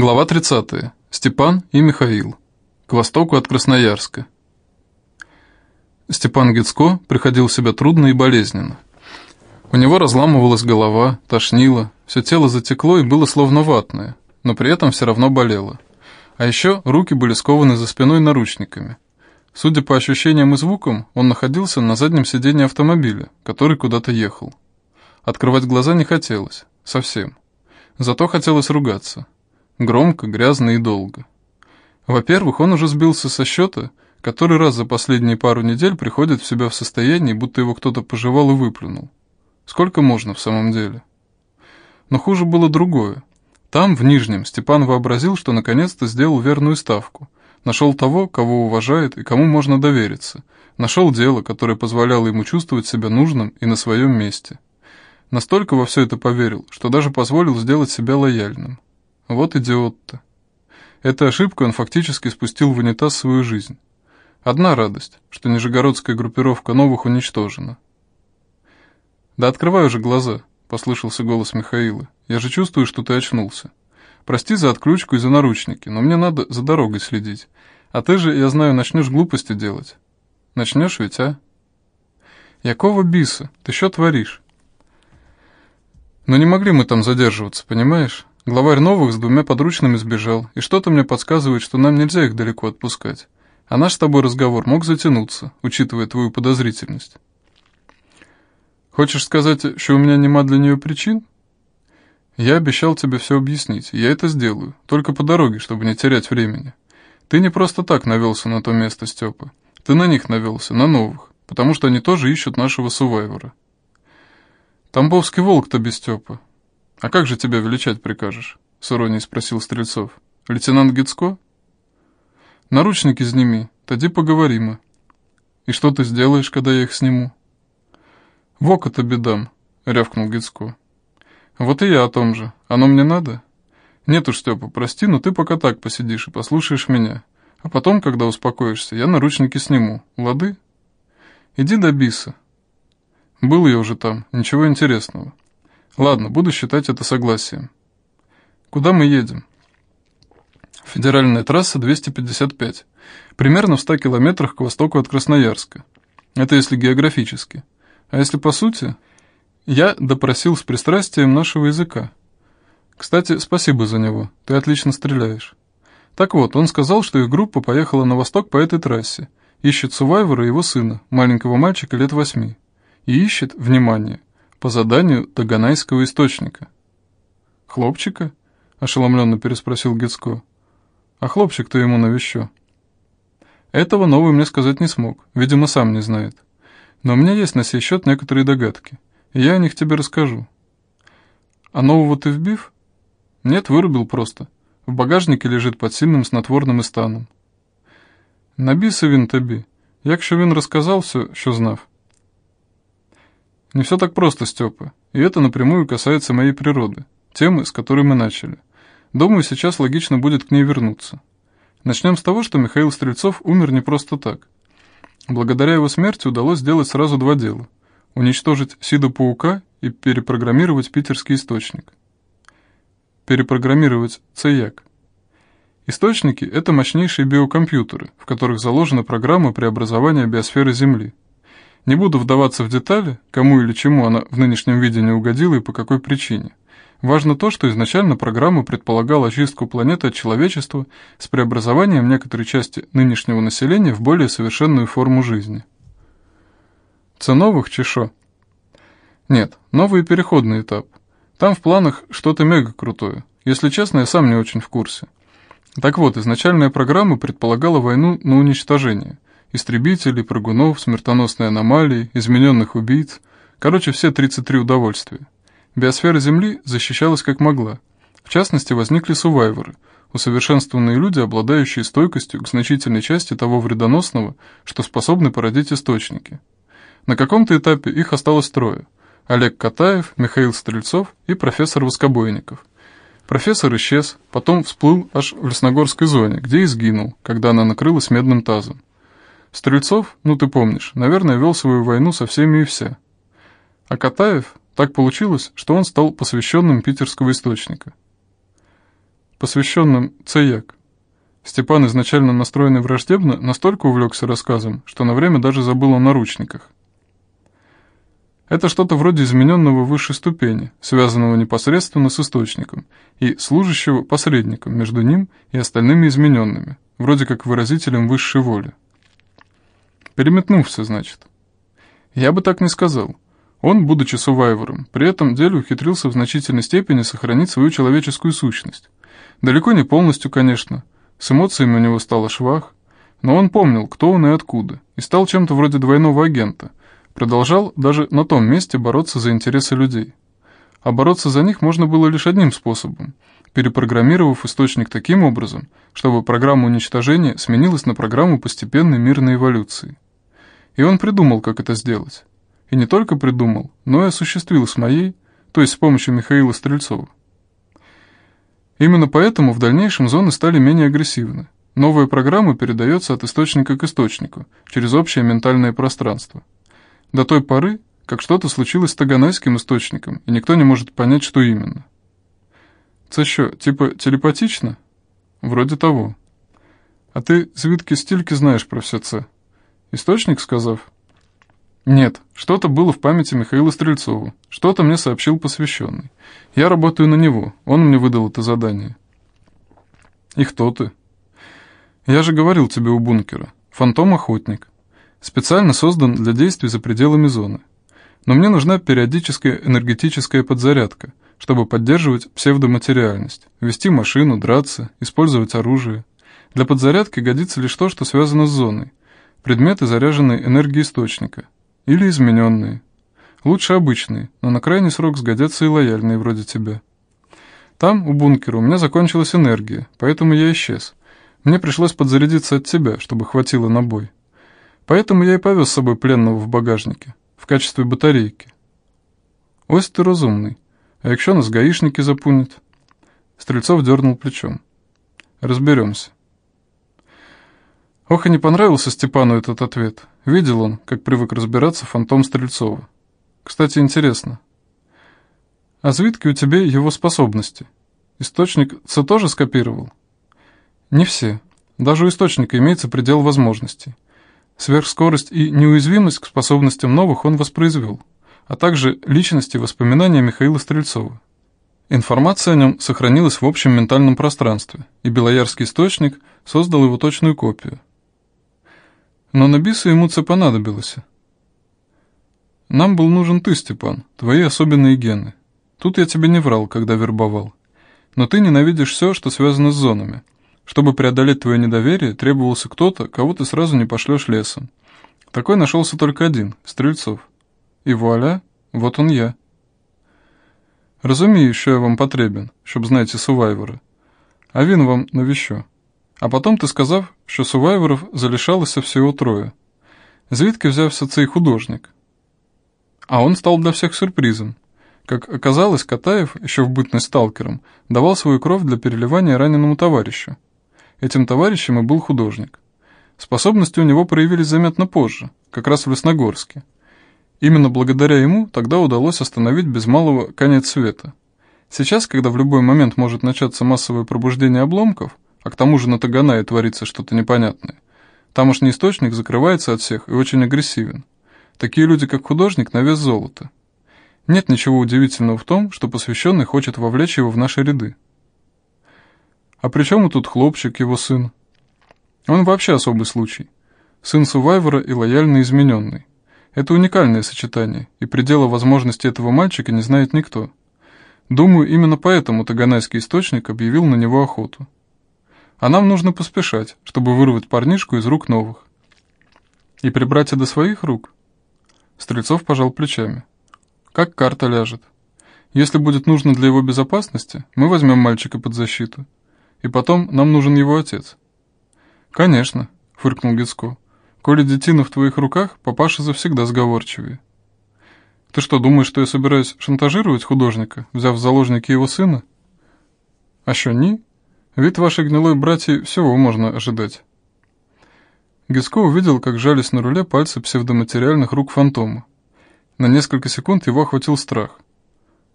Глава 30. Степан и Михаил. К востоку от Красноярска. Степан Гицко приходил в себя трудно и болезненно. У него разламывалась голова, тошнило, все тело затекло и было словно ватное, но при этом все равно болело. А еще руки были скованы за спиной наручниками. Судя по ощущениям и звукам, он находился на заднем сиденье автомобиля, который куда-то ехал. Открывать глаза не хотелось, совсем. Зато хотелось ругаться. Громко, грязно и долго. Во-первых, он уже сбился со счета, который раз за последние пару недель приходит в себя в состоянии, будто его кто-то пожевал и выплюнул. Сколько можно в самом деле? Но хуже было другое. Там, в Нижнем, Степан вообразил, что наконец-то сделал верную ставку. Нашел того, кого уважает и кому можно довериться. Нашел дело, которое позволяло ему чувствовать себя нужным и на своем месте. Настолько во все это поверил, что даже позволил сделать себя лояльным. Вот идиот-то. Этой ошибкой он фактически спустил в унитаз свою жизнь. Одна радость, что нижегородская группировка новых уничтожена. «Да открывай уже глаза», — послышался голос Михаила. «Я же чувствую, что ты очнулся. Прости за отключку и за наручники, но мне надо за дорогой следить. А ты же, я знаю, начнешь глупости делать. Начнешь ведь, а?» «Якого биса? Ты что творишь?» «Но не могли мы там задерживаться, понимаешь? Главарь новых с двумя подручными сбежал, и что-то мне подсказывает, что нам нельзя их далеко отпускать. А наш с тобой разговор мог затянуться, учитывая твою подозрительность. Хочешь сказать, что у меня нема для нее причин? Я обещал тебе все объяснить, я это сделаю, только по дороге, чтобы не терять времени. Ты не просто так навелся на то место, Степа. Ты на них навелся, на новых, потому что они тоже ищут нашего сувайвора. Тамбовский волк-то без Степа, «А как же тебя величать прикажешь?» — с иронией спросил Стрельцов. «Лейтенант Гицко?» «Наручники сними, тоді поговорим. И что ты сделаешь, когда я их сниму?» «Вока тебе дам», — рявкнул Гицко. «Вот и я о том же. Оно мне надо?» «Нет уж, Степа, прости, но ты пока так посидишь и послушаешь меня. А потом, когда успокоишься, я наручники сниму. Лады?» «Иди до биса». «Был я уже там, ничего интересного». Ладно, буду считать это согласием. Куда мы едем? Федеральная трасса 255. Примерно в 100 километрах к востоку от Красноярска. Это если географически. А если по сути, я допросил с пристрастием нашего языка. Кстати, спасибо за него, ты отлично стреляешь. Так вот, он сказал, что их группа поехала на восток по этой трассе, ищет Сувайвера и его сына, маленького мальчика лет восьми. И ищет, внимание, по заданию Таганайского источника. «Хлопчика?» — ошеломленно переспросил Гецко. «А хлопчик-то ему навещу». Этого новый мне сказать не смог, видимо, сам не знает. Но у меня есть на сей счет некоторые догадки, и я о них тебе расскажу. А нового ты вбив? Нет, вырубил просто. В багажнике лежит под сильным снотворным и станом. Набіся він тобі. Якщо він розказав все, що знав, не все так просто, Степа, и это напрямую касается моей природы, темы, с которой мы начали. Думаю, сейчас логично будет к ней вернуться. Начнем с того, что Михаил Стрельцов умер не просто так. Благодаря его смерти удалось сделать сразу два дела. Уничтожить Сида-паука и перепрограммировать питерский источник. Перепрограммировать ЦЕЯК. Источники – это мощнейшие биокомпьютеры, в которых заложена программа преобразования биосферы Земли – не буду вдаваться в детали, кому или чему она в нынешнем виде не угодила и по какой причине. Важно то, что изначально программа предполагала очистку планеты от человечества с преобразованием некоторой части нынешнего населения в более совершенную форму жизни. Це новых чешо? Нет, новый переходный этап. Там в планах что-то мега крутое. Если честно, я сам не очень в курсе. Так вот, изначальная программа предполагала войну на уничтожение – истребителей, прыгунов, смертоносной аномалии, измененных убийц. Короче, все 33 удовольствия. Биосфера Земли защищалась как могла. В частности, возникли сувайверы, усовершенствованные люди, обладающие стойкостью к значительной части того вредоносного, что способны породить источники. На каком-то этапе их осталось трое. Олег Катаев, Михаил Стрельцов и профессор Воскобойников. Профессор исчез, потом всплыл аж в Лесногорской зоне, где и сгинул, когда она накрылась медным тазом. Стрельцов, ну ты помнишь, наверное, вел свою войну со всеми и вся. А Катаев, так получилось, что он стал посвященным питерского источника. посвященным Цеяк. Степан, изначально настроенный враждебно, настолько увлекся рассказом, что на время даже забыл о наручниках. Это что-то вроде измененного высшей ступени, связанного непосредственно с источником, и служащего посредником между ним и остальными измененными, вроде как выразителем высшей воли. Переметнулся, значит. Я бы так не сказал. Он, будучи сувайвером, при этом деле ухитрился в значительной степени сохранить свою человеческую сущность. Далеко не полностью, конечно. С эмоциями у него стало швах. Но он помнил, кто он и откуда, и стал чем-то вроде двойного агента. Продолжал даже на том месте бороться за интересы людей. А бороться за них можно было лишь одним способом – перепрограммировав источник таким образом, чтобы программа уничтожения сменилась на программу постепенной мирной эволюции. И он придумал, как это сделать. И не только придумал, но и осуществил с моей, то есть с помощью Михаила Стрельцова. Именно поэтому в дальнейшем зоны стали менее агрессивны. Новая программа передается от источника к источнику, через общее ментальное пространство. До той поры, как что-то случилось с таганайским источником, и никто не может понять, что именно. Це що, типа телепатично? Вроде того. А ты, звідки стільки знаешь про все це? Источник сказав? Нет, что-то было в памяти Михаила Стрельцова, что-то мне сообщил посвященный. Я работаю на него, он мне выдал это задание. И кто ты? Я же говорил тебе у бункера. Фантом-охотник. Специально создан для действий за пределами зоны. Но мне нужна периодическая энергетическая подзарядка, чтобы поддерживать псевдоматериальность, вести машину, драться, использовать оружие. Для подзарядки годится лишь то, что связано с зоной. Предметы, заряженные энергией источника – или измененные. Лучше обычные, но на крайний срок сгодятся и лояльные вроде тебя. Там, у бункера, у меня закончилась энергия, поэтому я исчез. Мне пришлось подзарядиться от тебя, чтобы хватило на бой. Поэтому я и повез с собой пленного в багажнике, в качестве батарейки. Ось ты разумный. А якщо нас гаишники запунят? Стрельцов дернул плечом. Разберемся. Ох, и не понравился Степану этот ответ. Видел он, как привык разбираться фантом Стрельцова. Кстати, интересно. А звідки у тебя его способности? Источник це тоже скопировал? Не все. Даже у источника имеется предел возможностей. Сверхскорость и неуязвимость к способностям новых он воспроизвел, а также личности и воспоминания Михаила Стрельцова. Информация о нем сохранилась в общем ментальном пространстве, и Белоярский источник создал его точную копию – но на бису ему це понадобилося. Нам был нужен ты, Степан, твои особенные гены. Тут я тебе не врал, когда вербовал. Но ты ненавидишь все, что связано с зонами. Чтобы преодолеть твое недоверие, требовался кто-то, кого ты сразу не пошлешь лесом. Такой нашелся только один, Стрельцов. И вуаля, вот он я. Разумею, що я вам потребен, щоб знаєте сувайвера. А він вам навіщо? А потом ти сказав, що сувайверів залишалося всього троє. Звідки взявся цей художник? А он стал для всех сюрпризом. Как оказалось, Катаев, еще в бытность сталкером, давал свою кровь для переливания раненому товарищу. Этим товарищем и был художник. Способности у него проявились заметно позже, как раз в Лесногорске. Именно благодаря ему тогда удалось остановить без малого конец света. Сейчас, когда в любой момент может начаться массовое пробуждение обломков, а к тому же на Таганае творится что-то непонятное. Тамошний источник закрывается от всех и очень агрессивен. Такие люди, как художник, на вес золота. Нет ничего удивительного в том, что посвященный хочет вовлечь его в наши ряды. А при чем тут хлопчик, его сын? Он вообще особый случай. Сын Сувайвера и лояльно измененный. Это уникальное сочетание, и предела возможности этого мальчика не знает никто. Думаю, именно поэтому Таганайский источник объявил на него охоту. А нам нужно поспешать, чтобы вырвать парнишку из рук новых. И прибрать до своих рук? Стрельцов пожал плечами. Как карта ляжет. Если будет нужно для его безопасности, мы возьмем мальчика под защиту. И потом нам нужен его отец. Конечно, фыркнул Гицко. Коли детина в твоих руках, папаша завсегда сговорчивее. Ты что, думаешь, что я собираюсь шантажировать художника, взяв в заложники его сына? А что, ни? Вид вашей гнилой братьи всего можно ожидать. Гиско увидел, как жались на руле пальцы псевдоматериальных рук фантома. На несколько секунд его охватил страх.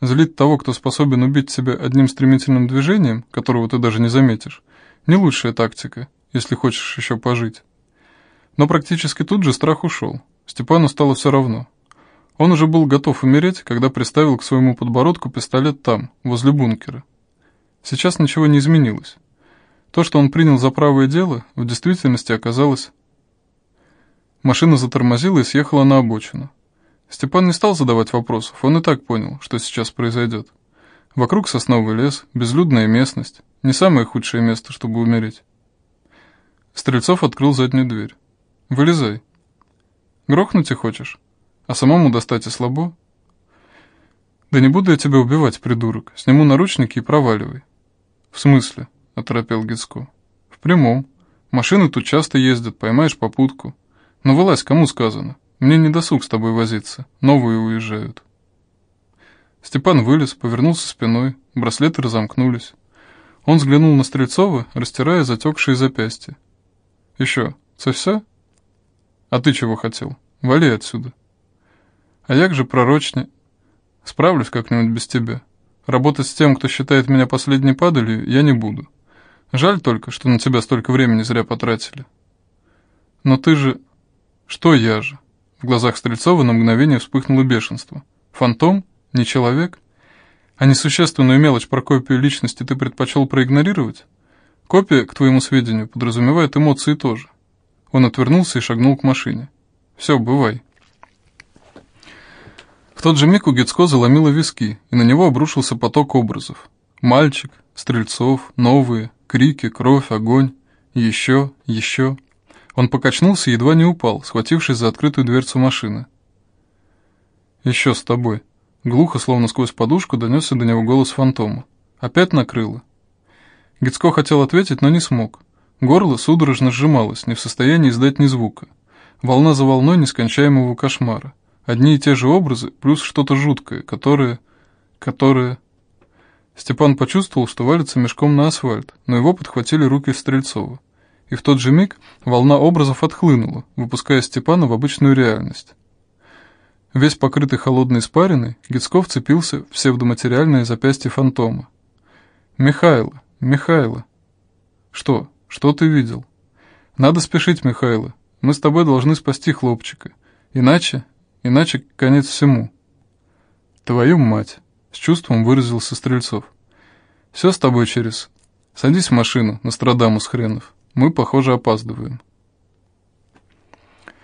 Злить того, кто способен убить тебя одним стремительным движением, которого ты даже не заметишь, не лучшая тактика, если хочешь еще пожить. Но практически тут же страх ушел. Степану стало все равно. Он уже был готов умереть, когда приставил к своему подбородку пистолет там, возле бункера. Сейчас ничего не изменилось. То, что он принял за правое дело, в действительности оказалось... Машина затормозила и съехала на обочину. Степан не стал задавать вопросов, он и так понял, что сейчас произойдет. Вокруг сосновый лес, безлюдная местность, не самое худшее место, чтобы умереть. Стрельцов открыл заднюю дверь. «Вылезай». «Грохнуть и хочешь? А самому достать и слабо?» «Да не буду я тебя убивать, придурок. Сниму наручники и проваливай». «В смысле?» — оторопел Гицко. «В прямом. Машины тут часто ездят, поймаешь попутку. Но вылазь, кому сказано?» Мне не досуг с тобой возиться, новые уезжают. Степан вылез, повернулся спиной, браслеты разомкнулись. Он взглянул на Стрельцова, растирая затекшие запястья. «Еще, це все? А ты чего хотел? Вали отсюда!» «А як же пророчне? Справлюсь как-нибудь без тебя. Работать с тем, кто считает меня последней падалью, я не буду. Жаль только, что на тебя столько времени зря потратили. Но ты же... Что я же?» В глазах Стрельцова на мгновение вспыхнуло бешенство. «Фантом? Не человек? А несущественную мелочь про копию личности ты предпочел проигнорировать? Копия, к твоему сведению, подразумевает эмоции тоже». Он отвернулся и шагнул к машине. «Все, бывай». В тот же миг у Гицко заломило виски, и на него обрушился поток образов. Мальчик, Стрельцов, новые, крики, кровь, огонь, еще, еще... Он покачнулся и едва не упал, схватившись за открытую дверцу машины. «Еще с тобой». Глухо, словно сквозь подушку, донесся до него голос фантома. «Опять накрыло». Гицко хотел ответить, но не смог. Горло судорожно сжималось, не в состоянии издать ни звука. Волна за волной нескончаемого кошмара. Одни и те же образы, плюс что-то жуткое, которое... которое... Степан почувствовал, что валится мешком на асфальт, но его подхватили руки Стрельцова и в тот же миг волна образов отхлынула, выпуская Степана в обычную реальность. Весь покрытый холодной испариной, Гицков цепился в псевдоматериальное запястье фантома. «Михайло, Михайло!» «Что? Что ты видел?» «Надо спешить, Михайло. Мы с тобой должны спасти хлопчика. Иначе, иначе конец всему». «Твою мать!» — с чувством выразился Стрельцов. «Все с тобой через. Садись в машину, Нострадамус хренов». Мы, похоже, опаздываем.